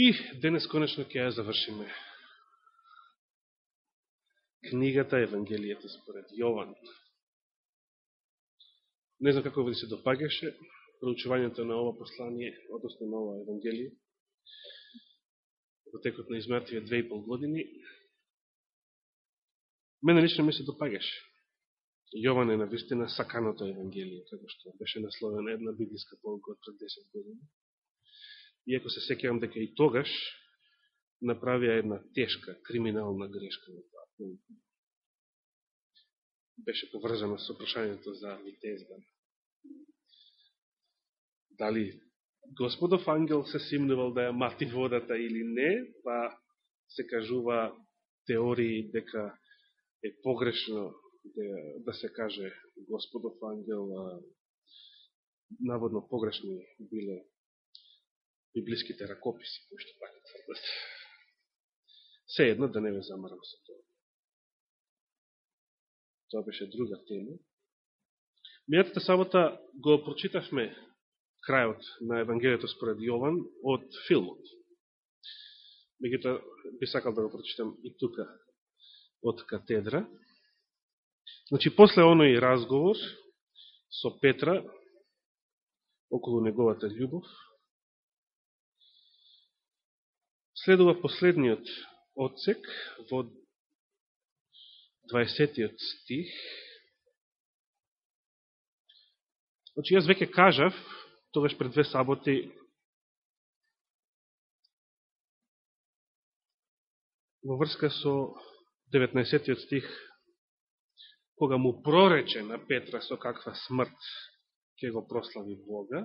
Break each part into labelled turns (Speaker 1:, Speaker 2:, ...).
Speaker 1: И денес конечно ќе ја завршиме книгата Евангелијата според Јован. Не знам како ви се допагаше проучувањето на ова послание, односно на ова Евангелие, во текот на измертиве две и пол години. Мене лично ми се допагаше. Јован е на вистина саканото Евангелие, како што беше насловена една библиска полка од пред 10 години. Иако се секјам дека и тогаш направија една тешка криминална грешка на тоа. Беше поврзано со прашањето за витезда. Дали Господов ангел се симнувал да ја мати водата или не, па се кажува теории дека е погрешно да, да се каже Господов ангел, наводно погрешни биле библиските ракописи, кои што пак тврдат. Се едно да не ве замарам со тоа. Тоа беше друга тема. Мијатата сабота го прочитавме крајот на Евангелието според Јован од филмот. Мегуто би сакал да го прочитам и тука од катедра. Значи, после оној разговор со Петра, околу неговата љубов, следува последниот одсек во 20 стих. Значи, јас веќе кажав, тогаш пред две саботи, во врска со 19 стих кога му прорече на Петра со каква смрт ќе го прослави Бога,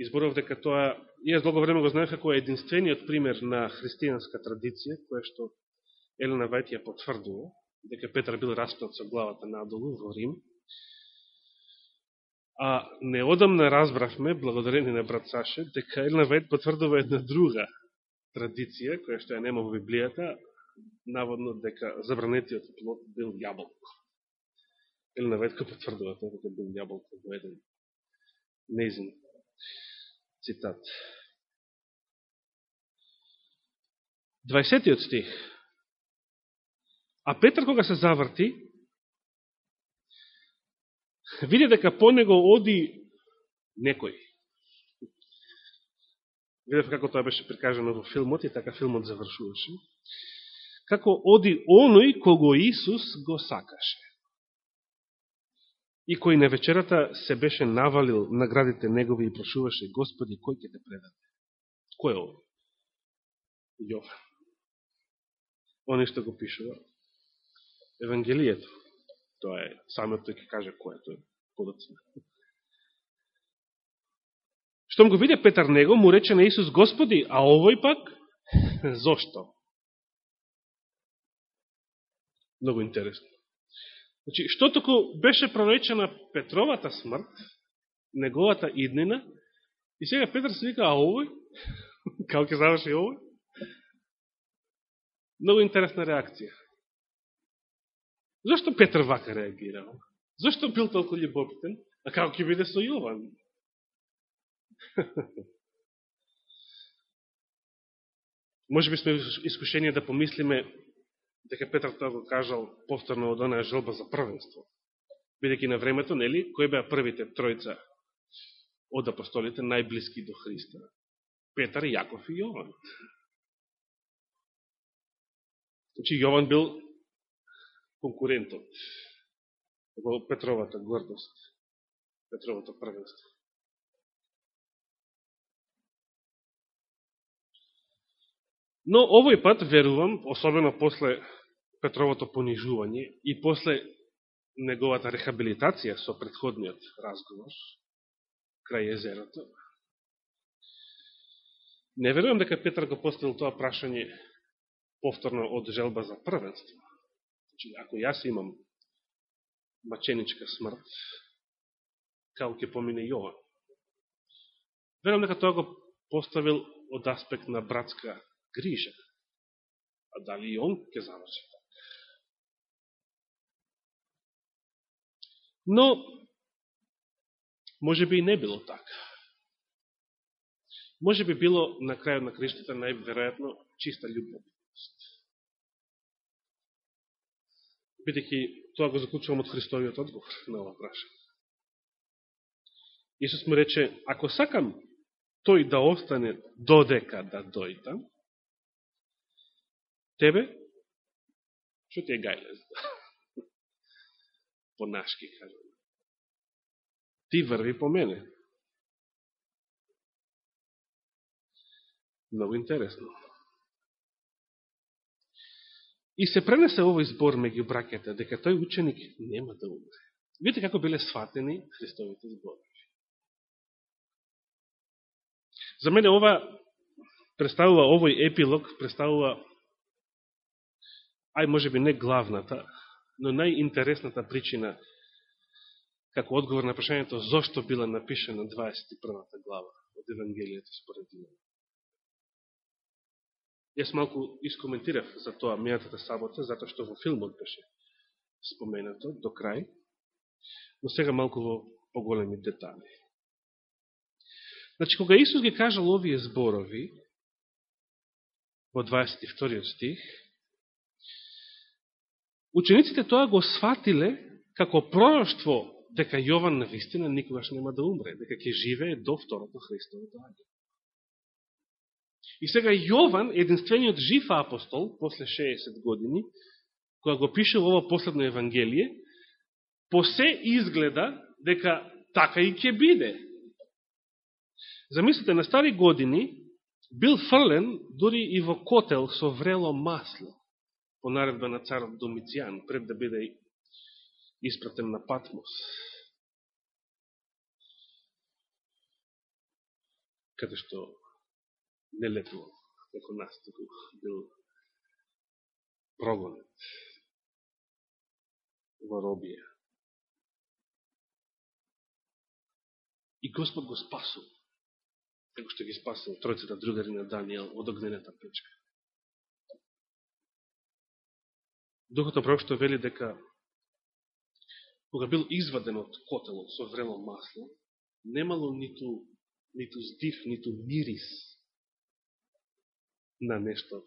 Speaker 1: изборов дека тоа, јас долго време го знаех како единствениот пример на христијанска традиција, која што Елена Вајт ја потврдува, дека Петар бил распнат со главата надолу во Рим. А неодамна разбравме, благодарение на брат Саше, дека Елена Вајт потврдува една друга традиција, која што ја нема во Библијата, наводно дека забранетиот плод бил јаболко. Елена Ветка потврдува тоа дека бил јаболко во еден неизин цитат. 20 стих. А Петр кога се заврти, види дека по него оди некој. Видев како тоа беше прикажано во филмот и така филмот завршуваше. Како оди оној кого Исус го сакаше и кој на вечерата се беше навалил наградите негови и прошуваше Господи, кој ќе те предаде? Кој е ово? Јован. Оне што го пишува Евангелието. Тоа е, самиот тој ќе каже кој е тој подоцна. Штом го виде Петар него, му рече на Исус, Господи, а овој пак, зошто? Много интересно. Значи, што току беше проречена Петровата смрт, неговата иднина, и сега Петр се вика, а овој? Како ќе заврши овој? Много интересна реакција. Зошто Петр вака реагирал? Зошто бил толку љубопитен? А како ќе биде со Јован? Може би сме искушени да помислиме дека Петар тоа го кажал повторно од онаа желба за првенство. Бидеќи на времето, нели, кои беа првите тројца од апостолите најблиски до Христа? Петар, Јаков и Јован. Значи, Јован бил конкурентот во Петровата гордост, Петровото првенство. Но овој пат, верувам, особено после Петровото понижување и после неговата рехабилитација со предходниот разговор крај езерото, не верувам дека Петр го поставил тоа прашање повторно од желба за првенство. Значи, ако јас имам маченичка смрт, како ќе помине Јован. Верувам дека тоа го поставил од аспект на братска грижа. А дали и он ќе заврши Но, може би и не било така. може би било на крајот на криштата најверојатно чиста љубовност. Бидеќи тоа го заклучувам од Христовиот одговор на ова прашање. Исус му рече, ако сакам тој да остане додека да дојдам, тебе, што ти е гајлез? По нашки, кажам. Ти врви по мене. Много интересно. И се пренесе овој збор меѓу бракета, дека тој ученик нема да умре. Видите како биле сватени Христовите зборови. За мене ова представува, овој епилог представува, ај може би не главната, но најинтересната причина како одговор на прашањето зошто била напишена 21 глава од Евангелието според Иван. Јас малку искоментирав за тоа мејатата сабота, затоа што во филмот беше споменато до крај, но сега малку во поголеми детали. Значи, кога Исус ги кажал овие зборови, во 22 стих, учениците тоа го сватиле како пророќство дека Јован на вистина никогаш нема да умре, дека ќе живее до второто Христово доаѓање. И сега Јован, единствениот жив апостол, после 60 години, која го пише во ова последно Евангелие, по се изгледа дека така и ќе биде. Замислите, на стари години бил фрлен дури и во котел со врело масло по наредба на царот Домицијан, пред да биде испратен на Патмос. Каде што не летувал како нас, туку бил прогонет во робија. И Господ го спасува како што ги спасил тројцата другари на Данијел од огнената печка. Духото пророкство вели дека кога бил изваден од котелот со врело масло, немало ниту, ниту здив, ниту мирис на нешто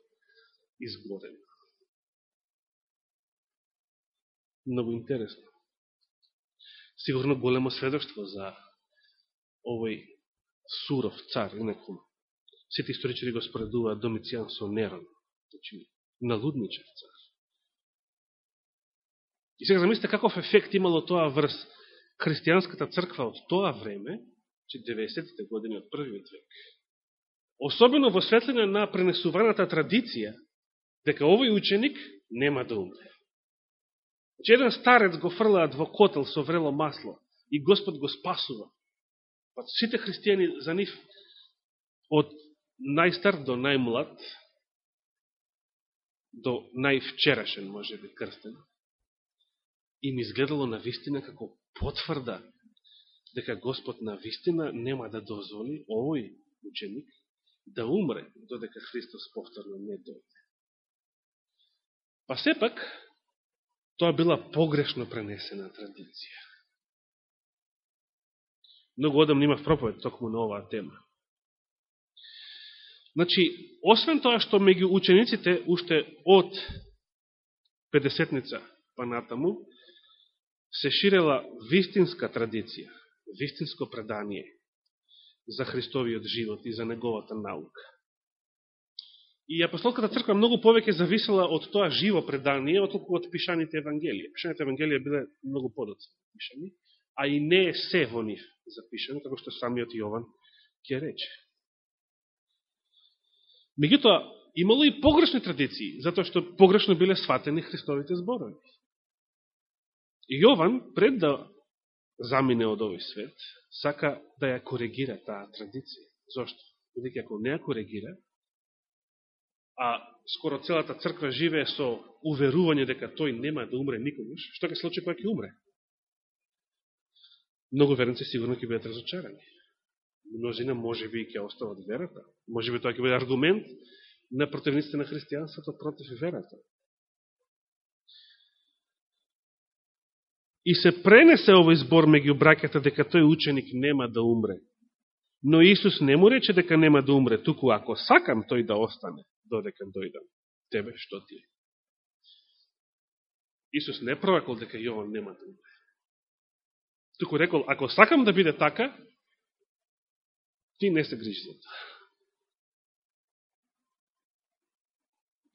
Speaker 1: изгорено. Много интересно. Сигурно големо сведоштво за овој суров цар, инаку сите историчари го споредуваат Домицијан со Нерон, значи налудничев цар. И сега замислите каков ефект имало тоа врз христијанската црква од тоа време, че 90-те години од првиот век. Особено во светлина на пренесуваната традиција, дека овој ученик нема да умре. Че еден старец го фрлаат во котел со врело масло и Господ го спасува. Па сите христијани за нив од најстар до најмлад, до највчерашен, може би, крстен, им изгледало на вистина како потврда дека Господ на вистина нема да дозволи овој ученик да умре додека Христос повторно не дојде. Па сепак, тоа била погрешно пренесена традиција. Многу одам немав проповед токму на оваа тема. Значи, освен тоа што меѓу учениците уште од 50-ница па натаму, се ширела вистинска традиција, вистинско предание за Христовиот живот и за неговата наука. И апостолката црква многу повеќе зависела од тоа живо предание, отколку од пишаните Евангелија. Пишаните Евангелија биле многу подоци пишани, а и не е се во нив запишано, како што самиот Јован ќе рече. Меѓутоа, имало и погрешни традиции, затоа што погрешно биле сватени Христовите зборови. И Јован, пред да замине од овој свет, сака да ја коригира таа традиција. Зошто? Бидеќи ако не ја коригира, а скоро целата црква живее со уверување дека тој нема да умре никогаш, што ќе случи кога ќе умре? Многу верници сигурно ќе бидат разочарани. Мнозина може би ќе остават верата. Може би тоа ќе биде аргумент на противниците на христијанството против верата. И се пренесе овој збор меѓу браката дека тој ученик нема да умре. Но Исус не му рече дека нема да умре, туку ако сакам тој да остане, додека дојдам. Тебе што ти е? Исус не проракол дека Јован нема да умре. Туку рекол, ако сакам да биде така, ти не се грижи за тоа.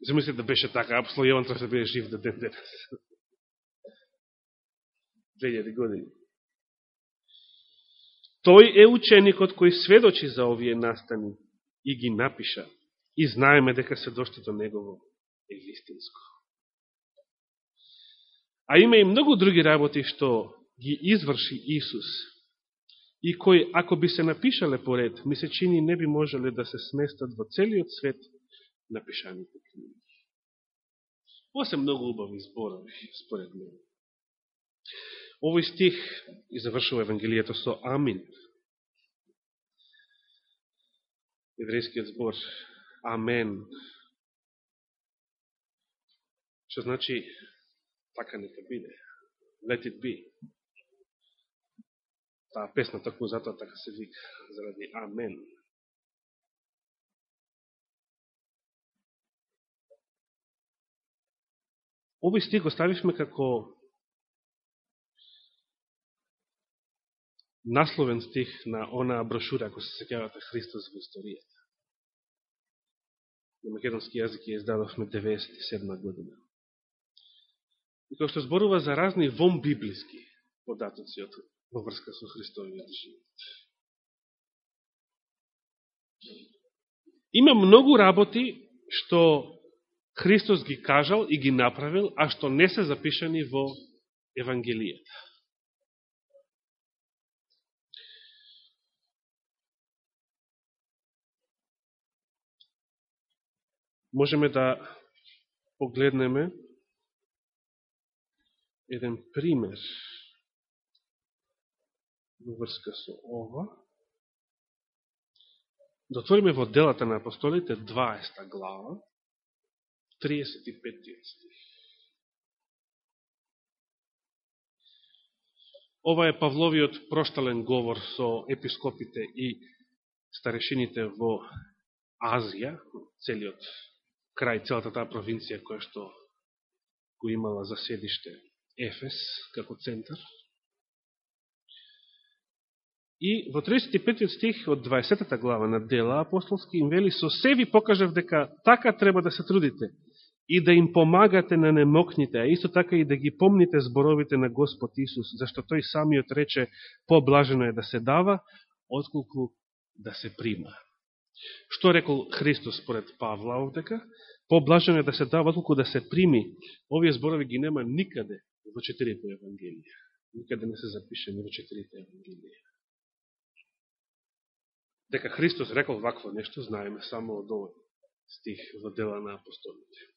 Speaker 1: Замислите да беше така, апостол Јован треба да биде жив до ден денес. 2000 години. Тој е ученикот кој сведочи за овие настани и ги напиша и знаеме дека се до негово е вистинско. А има и многу други работи што ги изврши Исус и кои, ако би се напишале поред, ми се чини не би можеле да се сместат во целиот свет напишаните книги. Ова се многу убави зборови, според мене. Овој стих и завршува Евангелието со Амин. Еврејскиот збор Амен. Што значи така нека биде. Let it be. Таа песна таку затоа така се вика, заради Амен. Овој стих го ставивме како насловен стих на онаа брошура, ако се секјавате Христос во историјата. На македонски јазик ја издадовме 97 година. И кој што зборува за разни вон библиски податоци од во врска со Христовиот живот. Има многу работи што Христос ги кажал и ги направил, а што не се запишани во Евангелијата. Можеме да погледнеме еден пример во врска со ова. Да отвориме во делата на апостолите 20 глава, 35 стих. Ова е Павловиот проштален говор со епископите и старешините во Азија, целиот крај целата таа провинција која што го имала за седиште Ефес како центар. И во 35 стих од 20 глава на дела апостолски им вели со се ви покажав дека така треба да се трудите и да им помагате на немокните, а исто така и да ги помните зборовите на Господ Исус, зашто тој самиот рече поблажено е да се дава, отколку да се прима. Што рекол Христос според Павла овдека? Поблажено е да се дава, толку да се прими. Овие зборови ги нема никаде во четирите Евангелија. Никаде не се запишени во четирите Евангелија. Дека Христос рекол вакво нешто, знаеме само од овој стих во дела на апостолите.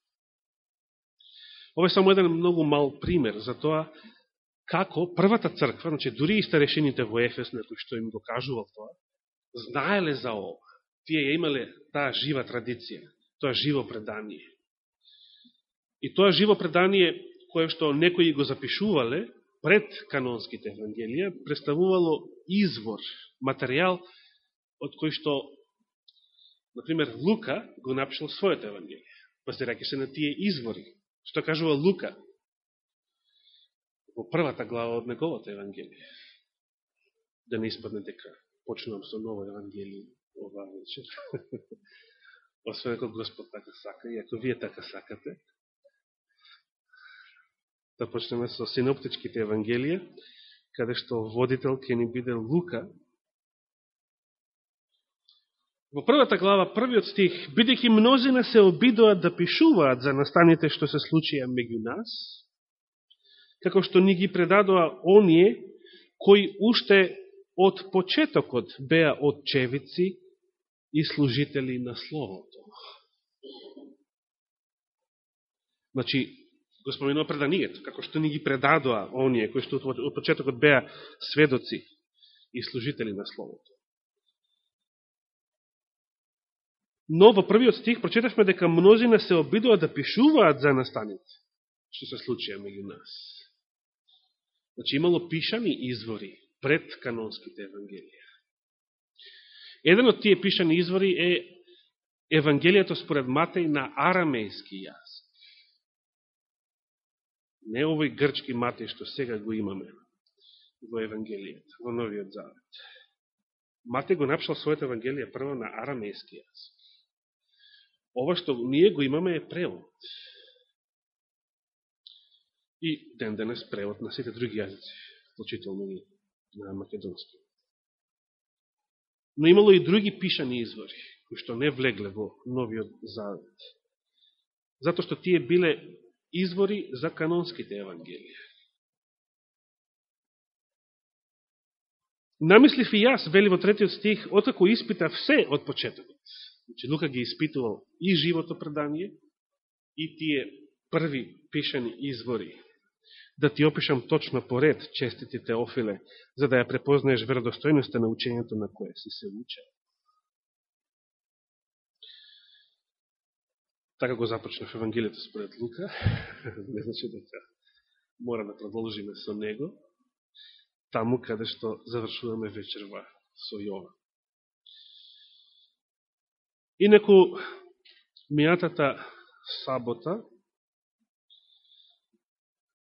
Speaker 1: Ова е само еден многу мал пример за тоа како првата црква, значи дури и старешините во Ефес, на некој што им го кажувал тоа, знаеле за ова тие ја имале таа жива традиција, тоа живо предание. И тоа живо предание, кое што некои го запишувале пред канонските евангелија, представувало извор, материјал од кој што, например, Лука го напишал својата евангелија, базирајќи се на тие извори. Што кажува Лука во првата глава од неговата евангелија. Да не испадне дека почнувам со ново евангелие оваа вечер. Освен ако Господ така сака и ако вие така сакате. Да почнеме со синоптичките евангелија, каде што водител ќе ни биде Лука. Во првата глава, првиот стих, бидејќи мнозина се обидоат да пишуваат за настаните што се случија меѓу нас, како што ни ги предадоа оние кои уште од почетокот беа отчевици и служители на Словот. Значи, го споменува преданието, како што ни ги предадоа оние, кои што од почетокот беа сведоци и служители на Словото. Но во првиот стих прочитавме дека мнозина се обидува да пишуваат за настаните, што се случија меѓу нас. Значи, имало пишани извори пред канонските евангелија. Еден од тие пишани извори е Евангелието според Матеј на арамејски јазик. Не овој грчки Матеј што сега го имаме во Евангелието, во Новиот Завет. Матеј го напишал својата Евангелија прво на арамејски јазик. Ова што ние го имаме е превод. И ден денес превод на сите други јазици, вклучително и на македонски. Но имало и други пишани извори, кои што не влегле во Новиот Завет. Зато што тие биле извори за канонските евангелија. Намислив и јас, вели во третиот стих, отако испита се од почетокот. Значи, Лука ги испитувал и живото предание, и тие први пишани извори. Да ти опишам точно поред, честите Теофиле, за да ја препознаеш веродостојността на учењето на кое си се учел. Така го започнав Евангелието според Лука. Не значи дека мора да продолжиме со него, таму каде што завршуваме вечерва со Јован. Инаку, мијатата сабота,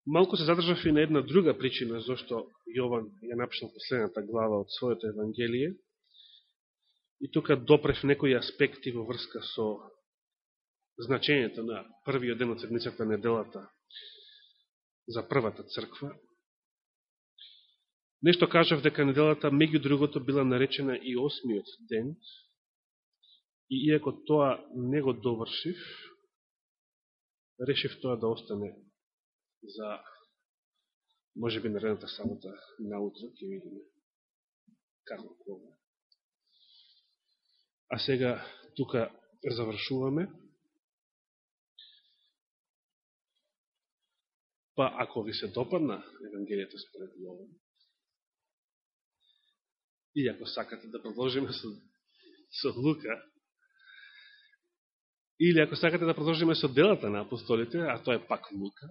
Speaker 1: малку се задржав и на една друга причина зашто Јован ја напишал последната глава од своето Евангелие. И тука допрев некои аспекти во врска со значењето на првиот ден од седмицата неделата за првата црква. Нешто кажав дека неделата меѓу другото била наречена и осмиот ден, и иако тоа не го довршив, решив тоа да остане за може би наредната самота наутро, ќе видиме како кога. А сега тука завршуваме. Па ако ви се допадна Евангелието според Јован, и ако сакате да продолжиме со, со Лука, или ако сакате да продолжиме со делата на апостолите, а тоа е пак Лука,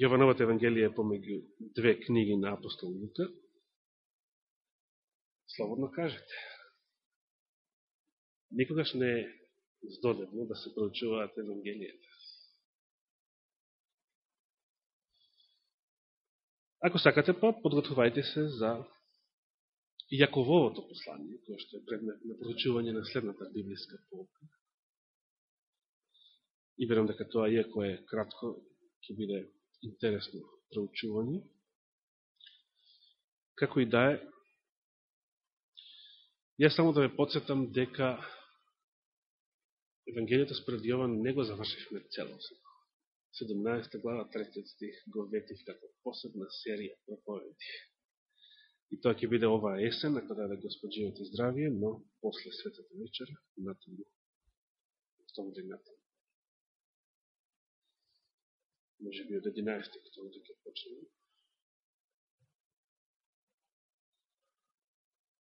Speaker 1: Јовановата Евангелие е помеѓу две книги на апостол Лука, слободно кажете. Никогаш не е здодебно да се проучуваат Евангелијата. Ако сакате па, подготвувајте се за Јакововото послание, кое што е предмет на проучување на следната библиска полка. И верам дека тоа, иако е кратко, ќе биде интересно проучување. Како и да е, јас само да ве подсетам дека Евангелието според Јован не го завршивме целосно. 17 глава, 3 стих, го ветив како посебна серија проповеди. И тоа ќе биде оваа есен, ако даде Господ живот и здравие, но после светата вечера, натаму, октомври натаму. Може би од 11 октомври ќе почнеме.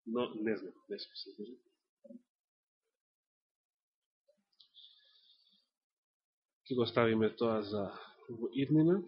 Speaker 1: Но не знам, не сме сигурни. Ќе го ставиме тоа за во иднина.